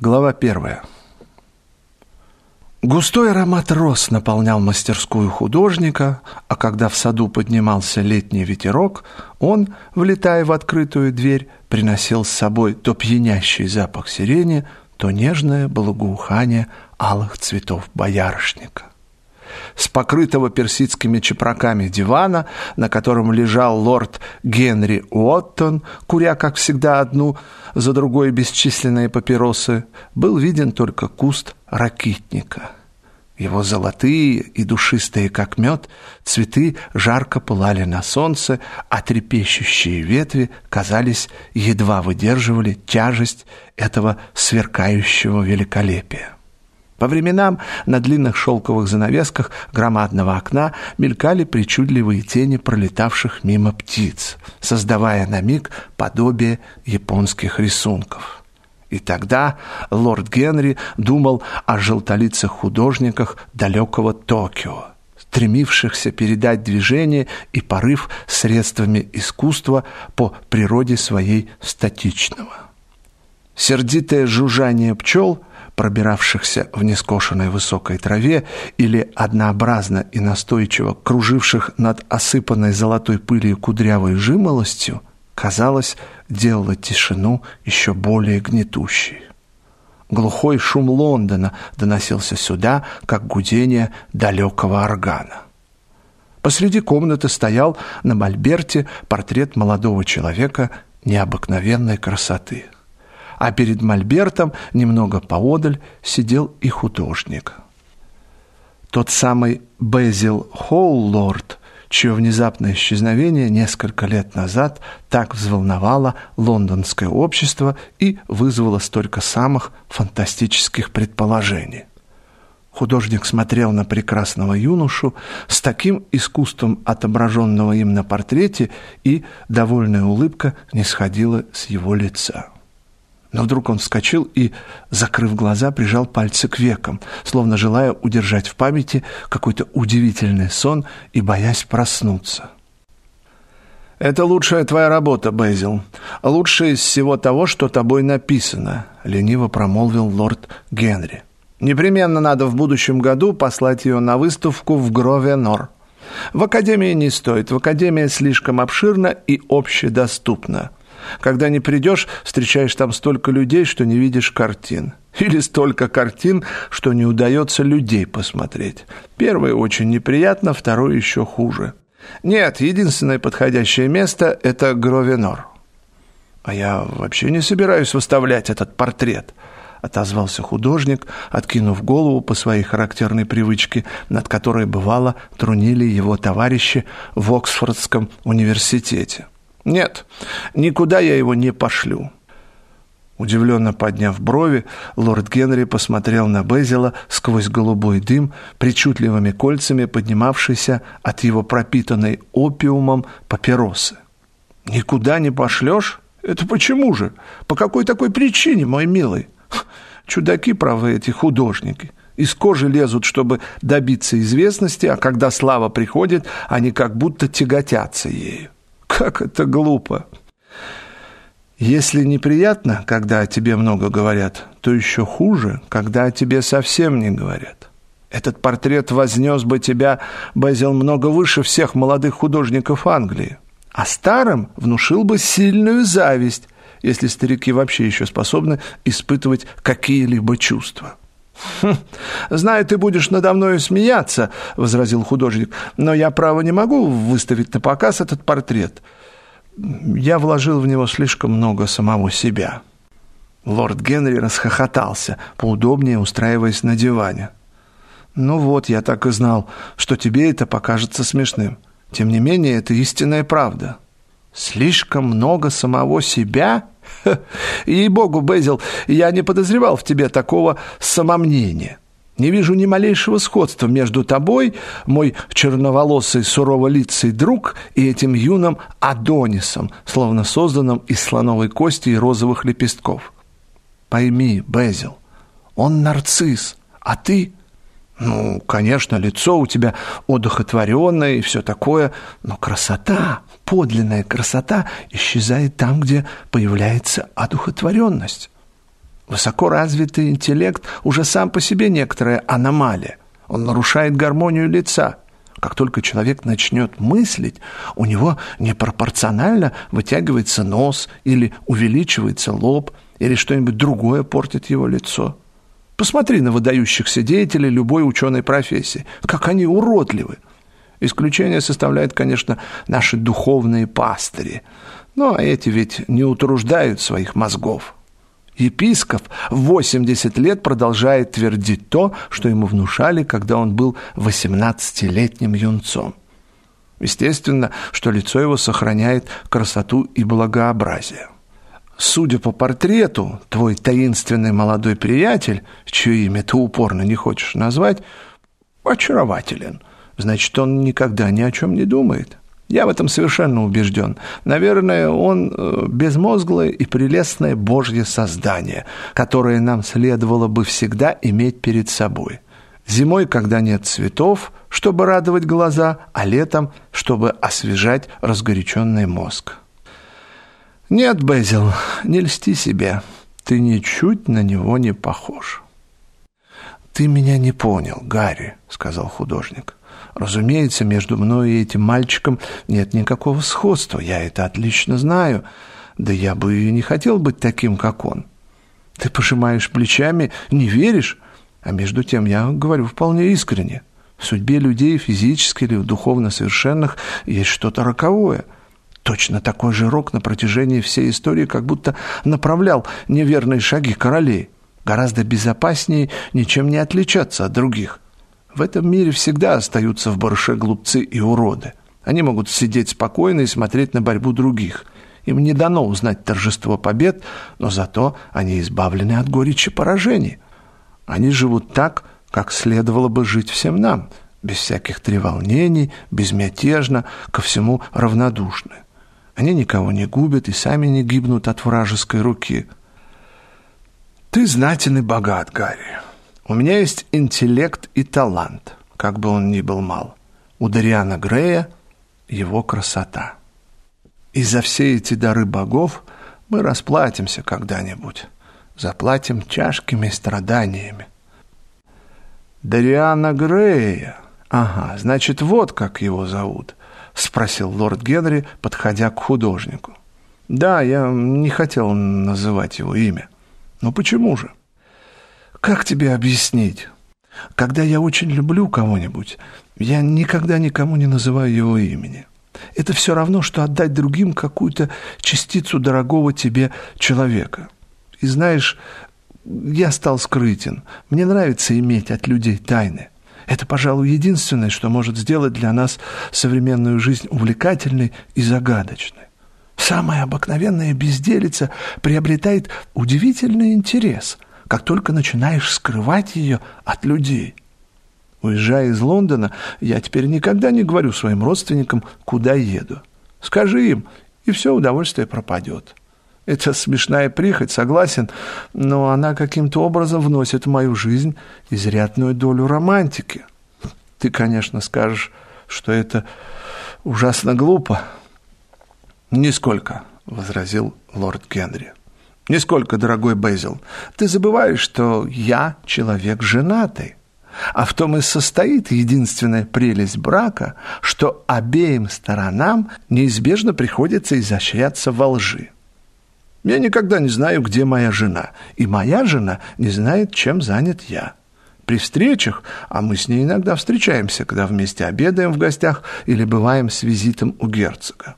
Глава первая. Густой аромат роз наполнял мастерскую художника, а когда в саду поднимался летний ветерок, он, влетая в открытую дверь, приносил с собой то пьянящий запах сирени, то нежное благоухание алых цветов боярышника. С покрытого персидскими чепраками дивана, на котором лежал лорд Генри Уоттон, куря, как всегда, одну за другой бесчисленные папиросы, был виден только куст ракитника. Его золотые и душистые, как мед, цветы жарко пылали на солнце, а трепещущие ветви, казались, едва выдерживали тяжесть этого сверкающего великолепия. По временам на длинных шелковых занавесках громадного окна мелькали причудливые тени пролетавших мимо птиц, создавая на миг подобие японских рисунков. И тогда лорд Генри думал о желтолицых художниках далекого Токио, стремившихся передать движение и порыв средствами искусства по природе своей статичного. Сердитое жужжание пчел – пробиравшихся в нескошенной высокой траве или однообразно и настойчиво круживших над осыпанной золотой пылью кудрявой жимолостью, казалось, делало тишину еще более гнетущей. Глухой шум Лондона доносился сюда, как гудение далекого органа. Посреди комнаты стоял на мольберте портрет молодого человека необыкновенной красоты а перед мольбертом немного поодаль сидел и художник. Тот самый Безил Хоуллорд, чье внезапное исчезновение несколько лет назад так взволновало лондонское общество и вызвало столько самых фантастических предположений. Художник смотрел на прекрасного юношу с таким искусством отображенного им на портрете, и довольная улыбка не сходила с его лица. Но вдруг он вскочил и, закрыв глаза, прижал пальцы к векам, словно желая удержать в памяти какой-то удивительный сон и боясь проснуться. «Это лучшая твоя работа, Бэзил. Лучшая из всего того, что тобой написано», — лениво промолвил лорд Генри. «Непременно надо в будущем году послать ее на выставку в Грове-Нор. В Академии не стоит, в Академии слишком обширно и общедоступно. Когда не придешь, встречаешь там столько людей, что не видишь картин. Или столько картин, что не удается людей посмотреть. Первое очень неприятно, второе еще хуже. Нет, единственное подходящее место – это Гровенор. А я вообще не собираюсь выставлять этот портрет – отозвался художник, откинув голову по своей характерной привычке, над которой, бывало, трунили его товарищи в Оксфордском университете. Нет, никуда я его не пошлю. Удивленно подняв брови, лорд Генри посмотрел на Безила сквозь голубой дым, причудливыми кольцами поднимавшийся от его пропитанной опиумом папиросы. «Никуда не пошлешь? Это почему же? По какой такой причине, мой милый? Чудаки, правы, эти художники. Из кожи лезут, чтобы добиться известности, а когда слава приходит, они как будто тяготятся ею. Как это глупо! Если неприятно, когда о тебе много говорят, то еще хуже, когда о тебе совсем не говорят. Этот портрет вознес бы тебя, Базил, много выше всех молодых художников Англии. А старым внушил бы сильную зависть, если старики вообще еще способны испытывать какие-либо чувства. «Хм, «Знаю, ты будешь надо мною смеяться», — возразил художник, «но я, право, не могу выставить на показ этот портрет. Я вложил в него слишком много самого себя». Лорд Генри расхохотался, поудобнее устраиваясь на диване. «Ну вот, я так и знал, что тебе это покажется смешным. Тем не менее, это истинная правда». «Слишком много самого себя?» Ей-богу, Безил, я не подозревал в тебе такого самомнения. Не вижу ни малейшего сходства между тобой, мой черноволосый суроволицый друг, и этим юным Адонисом, словно созданным из слоновой кости и розовых лепестков. Пойми, Безил, он нарцисс, а ты... Ну, конечно, лицо у тебя одухотворенное и все такое, но красота подлинная красота исчезает там, где появляется одухотворенность. Высокоразвитый интеллект уже сам по себе некоторая аномалия. Он нарушает гармонию лица. Как только человек начнет мыслить, у него непропорционально вытягивается нос или увеличивается лоб, или что-нибудь другое портит его лицо. Посмотри на выдающихся деятелей любой ученой профессии. Как они уродливы. Исключение составляют, конечно, наши духовные пастыри. Но эти ведь не утруждают своих мозгов. Епископ в 80 лет продолжает твердить то, что ему внушали, когда он был 18-летним юнцом. Естественно, что лицо его сохраняет красоту и благообразие. Судя по портрету, твой таинственный молодой приятель, чье имя ты упорно не хочешь назвать, очарователен. Значит, он никогда ни о чем не думает. Я в этом совершенно убежден. Наверное, он э, безмозглое и прелестное Божье создание, которое нам следовало бы всегда иметь перед собой. Зимой, когда нет цветов, чтобы радовать глаза, а летом, чтобы освежать разгоряченный мозг. Нет, Безил, не льсти себе. Ты ничуть на него не похож. Ты меня не понял, Гарри, сказал художник. Разумеется, между мной и этим мальчиком нет никакого сходства, я это отлично знаю. Да я бы и не хотел быть таким, как он. Ты пожимаешь плечами, не веришь, а между тем я говорю вполне искренне. В судьбе людей, физически или духовно совершенных, есть что-то роковое. Точно такой же рок на протяжении всей истории как будто направлял неверные шаги королей. Гораздо безопаснее ничем не отличаться от других. В этом мире всегда остаются в барыше глупцы и уроды. Они могут сидеть спокойно и смотреть на борьбу других. Им не дано узнать торжество побед, но зато они избавлены от горечи поражений. Они живут так, как следовало бы жить всем нам, без всяких треволнений, безмятежно, ко всему равнодушны. Они никого не губят и сами не гибнут от вражеской руки. Ты знатен и богат, Гарри. У меня есть интеллект и талант, как бы он ни был мал. У Дариана Грея его красота. И за все эти дары богов мы расплатимся когда-нибудь. Заплатим тяжкими страданиями. Дариана Грея. Ага, значит, вот как его зовут, спросил лорд Генри, подходя к художнику. Да, я не хотел называть его имя. Но почему же? Как тебе объяснить? Когда я очень люблю кого-нибудь, я никогда никому не называю его имени. Это все равно, что отдать другим какую-то частицу дорогого тебе человека. И знаешь, я стал скрытен. Мне нравится иметь от людей тайны. Это, пожалуй, единственное, что может сделать для нас современную жизнь увлекательной и загадочной. Самая обыкновенная безделица приобретает удивительный интерес – как только начинаешь скрывать ее от людей. Уезжая из Лондона, я теперь никогда не говорю своим родственникам, куда еду. Скажи им, и все удовольствие пропадет. Это смешная прихоть, согласен, но она каким-то образом вносит в мою жизнь изрядную долю романтики. Ты, конечно, скажешь, что это ужасно глупо. «Нисколько», — возразил лорд Генри. Нисколько, дорогой Безил. Ты забываешь, что я человек женатый. А в том и состоит единственная прелесть брака, что обеим сторонам неизбежно приходится изощряться во лжи. Я никогда не знаю, где моя жена, и моя жена не знает, чем занят я. При встречах, а мы с ней иногда встречаемся, когда вместе обедаем в гостях или бываем с визитом у герцога.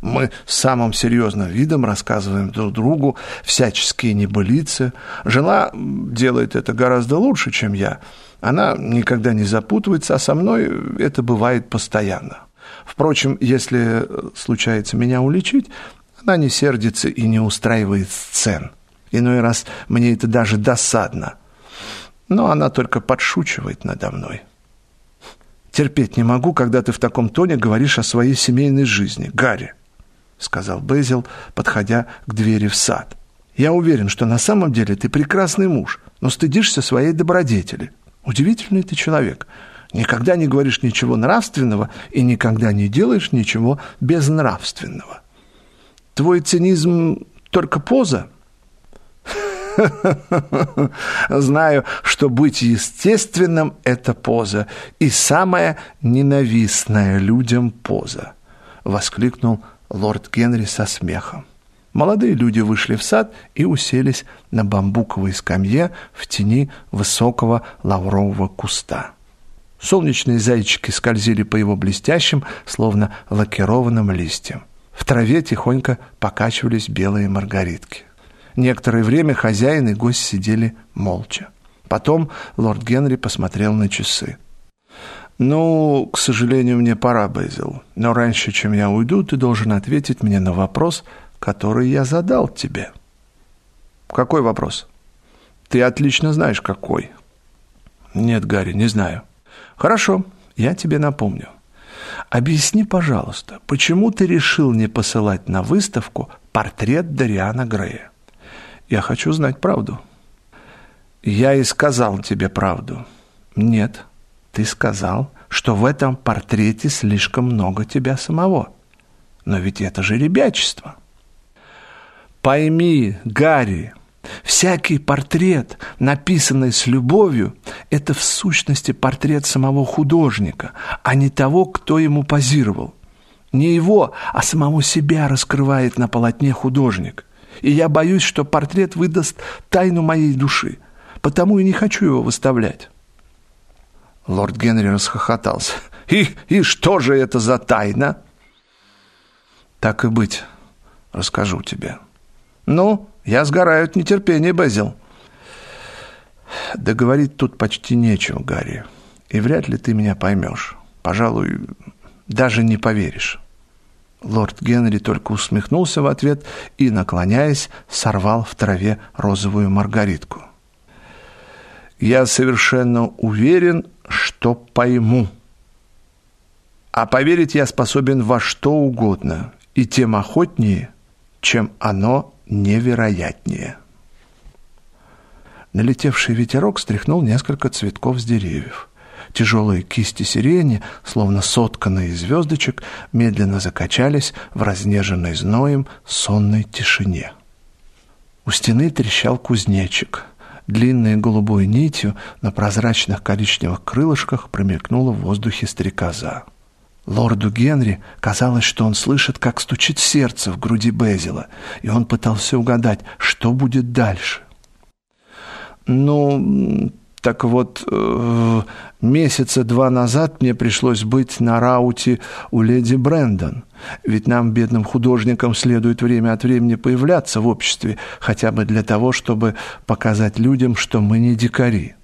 Мы самым серьезным видом рассказываем друг другу всяческие небылицы. Жена делает это гораздо лучше, чем я. Она никогда не запутывается, а со мной это бывает постоянно. Впрочем, если случается меня уличить, она не сердится и не устраивает сцен. Иной раз мне это даже досадно. Но она только подшучивает надо мной. Терпеть не могу, когда ты в таком тоне говоришь о своей семейной жизни, Гарри. — сказал Безил, подходя к двери в сад. «Я уверен, что на самом деле ты прекрасный муж, но стыдишься своей добродетели. Удивительный ты человек. Никогда не говоришь ничего нравственного и никогда не делаешь ничего безнравственного. Твой цинизм только поза?» Знаю, что быть естественным – это поза, и самая ненавистная людям поза, воскликнул лорд Генри со смехом. Молодые люди вышли в сад и уселись на бамбуковой скамье в тени высокого лаврового куста. Солнечные зайчики скользили по его блестящим, словно лакированным листьям. В траве тихонько покачивались белые маргаритки. Некоторое время хозяин и гость сидели молча. Потом лорд Генри посмотрел на часы. «Ну, к сожалению, мне пора, Безил. Но раньше, чем я уйду, ты должен ответить мне на вопрос, который я задал тебе». «Какой вопрос?» «Ты отлично знаешь, какой». «Нет, Гарри, не знаю». «Хорошо, я тебе напомню. Объясни, пожалуйста, почему ты решил не посылать на выставку портрет Дариана Грея?» Я хочу знать правду. Я и сказал тебе правду. Нет, ты сказал, что в этом портрете слишком много тебя самого. Но ведь это же ребячество. Пойми, Гарри, всякий портрет, написанный с любовью, это в сущности портрет самого художника, а не того, кто ему позировал. Не его, а самого себя раскрывает на полотне художник – и я боюсь, что портрет выдаст тайну моей души, потому и не хочу его выставлять». Лорд Генри расхохотался. «И, и что же это за тайна?» «Так и быть, расскажу тебе». «Ну, я сгораю от нетерпения, Безил». «Да говорить тут почти нечего, Гарри, и вряд ли ты меня поймешь. Пожалуй, даже не поверишь». Лорд Генри только усмехнулся в ответ и, наклоняясь, сорвал в траве розовую маргаритку. «Я совершенно уверен, что пойму. А поверить я способен во что угодно, и тем охотнее, чем оно невероятнее». Налетевший ветерок стряхнул несколько цветков с деревьев. Тяжелые кисти сирени, словно сотканные из звездочек, медленно закачались в разнеженной зноем сонной тишине. У стены трещал кузнечик. Длинной голубой нитью на прозрачных коричневых крылышках промелькнула в воздухе стрекоза. Лорду Генри казалось, что он слышит, как стучит сердце в груди Безила, и он пытался угадать, что будет дальше. «Ну, так вот, э, месяца два назад мне пришлось быть на рауте у леди Брэндон. Ведь нам, бедным художникам, следует время от времени появляться в обществе, хотя бы для того, чтобы показать людям, что мы не дикари.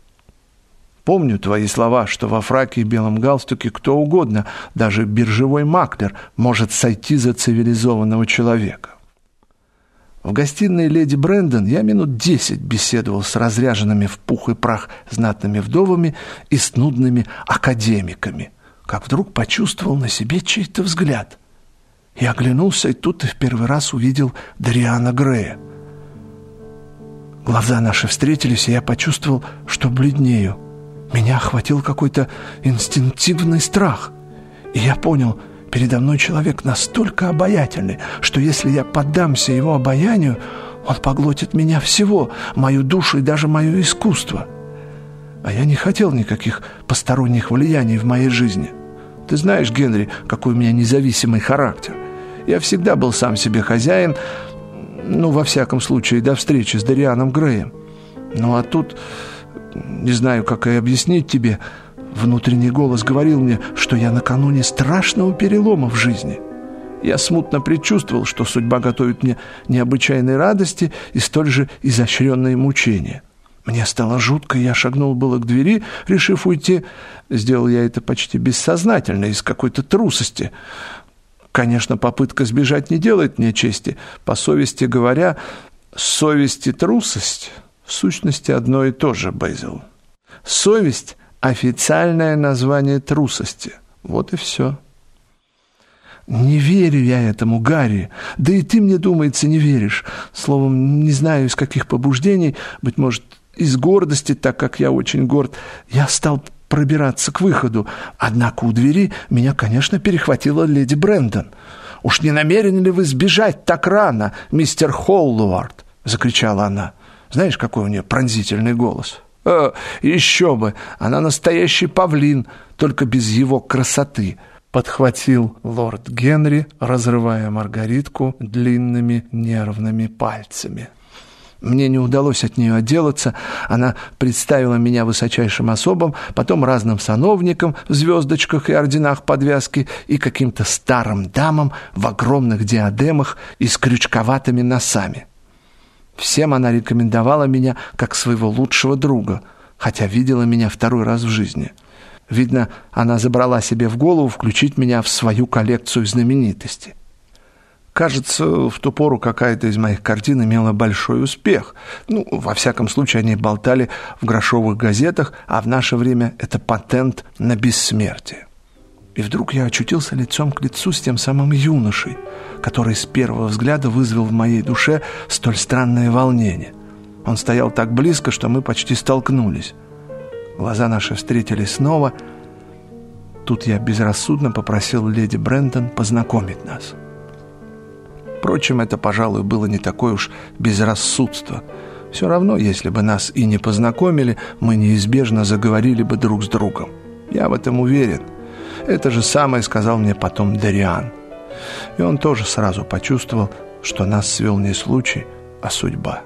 Помню твои слова, что во фраке и белом галстуке кто угодно, даже биржевой маклер, может сойти за цивилизованного человека. В гостиной леди Брэндон я минут десять беседовал с разряженными в пух и прах знатными вдовами и с нудными академиками, как вдруг почувствовал на себе чей-то взгляд. Я оглянулся и тут и в первый раз увидел Дариана Грея. Глаза наши встретились, и я почувствовал, что бледнею. Меня охватил какой-то инстинктивный страх. И я понял — Передо мной человек настолько обаятельный, что если я поддамся его обаянию, он поглотит меня всего, мою душу и даже мое искусство. А я не хотел никаких посторонних влияний в моей жизни. Ты знаешь, Генри, какой у меня независимый характер. Я всегда был сам себе хозяин, ну, во всяком случае, до встречи с Дарианом Греем. Ну, а тут, не знаю, как и объяснить тебе, Внутренний голос говорил мне, что я накануне страшного перелома в жизни. Я смутно предчувствовал, что судьба готовит мне необычайной радости и столь же изощренные мучения. Мне стало жутко, я шагнул было к двери, решив уйти. Сделал я это почти бессознательно, из какой-то трусости. Конечно, попытка сбежать не делает мне чести. По совести говоря, совесть и трусость в сущности одно и то же, Бейзел. Совесть официальное название трусости. Вот и все. Не верю я этому, Гарри. Да и ты, мне думается, не веришь. Словом, не знаю, из каких побуждений, быть может, из гордости, так как я очень горд, я стал пробираться к выходу. Однако у двери меня, конечно, перехватила леди Брэндон. «Уж не намерены ли вы сбежать так рано, мистер Холлуард?» — закричала она. Знаешь, какой у нее пронзительный голос? Э, еще бы, она настоящий павлин, только без его красоты — подхватил лорд Генри, разрывая маргаритку длинными нервными пальцами. Мне не удалось от нее отделаться. Она представила меня высочайшим особам, потом разным сановникам в звездочках и орденах подвязки и каким-то старым дамам в огромных диадемах и с крючковатыми носами. Всем она рекомендовала меня как своего лучшего друга, хотя видела меня второй раз в жизни. Видно, она забрала себе в голову включить меня в свою коллекцию знаменитостей. Кажется, в ту пору какая-то из моих картин имела большой успех. Ну, во всяком случае, они болтали в грошовых газетах, а в наше время это патент на бессмертие. И вдруг я очутился лицом к лицу с тем самым юношей, который с первого взгляда вызвал в моей душе столь странное волнение. Он стоял так близко, что мы почти столкнулись. Глаза наши встретились снова. Тут я безрассудно попросил леди Брентон познакомить нас. Впрочем, это, пожалуй, было не такое уж безрассудство. Все равно, если бы нас и не познакомили, мы неизбежно заговорили бы друг с другом. Я в этом уверен. Это же самое сказал мне потом Дариан. И он тоже сразу почувствовал, что нас свел не случай, а судьба.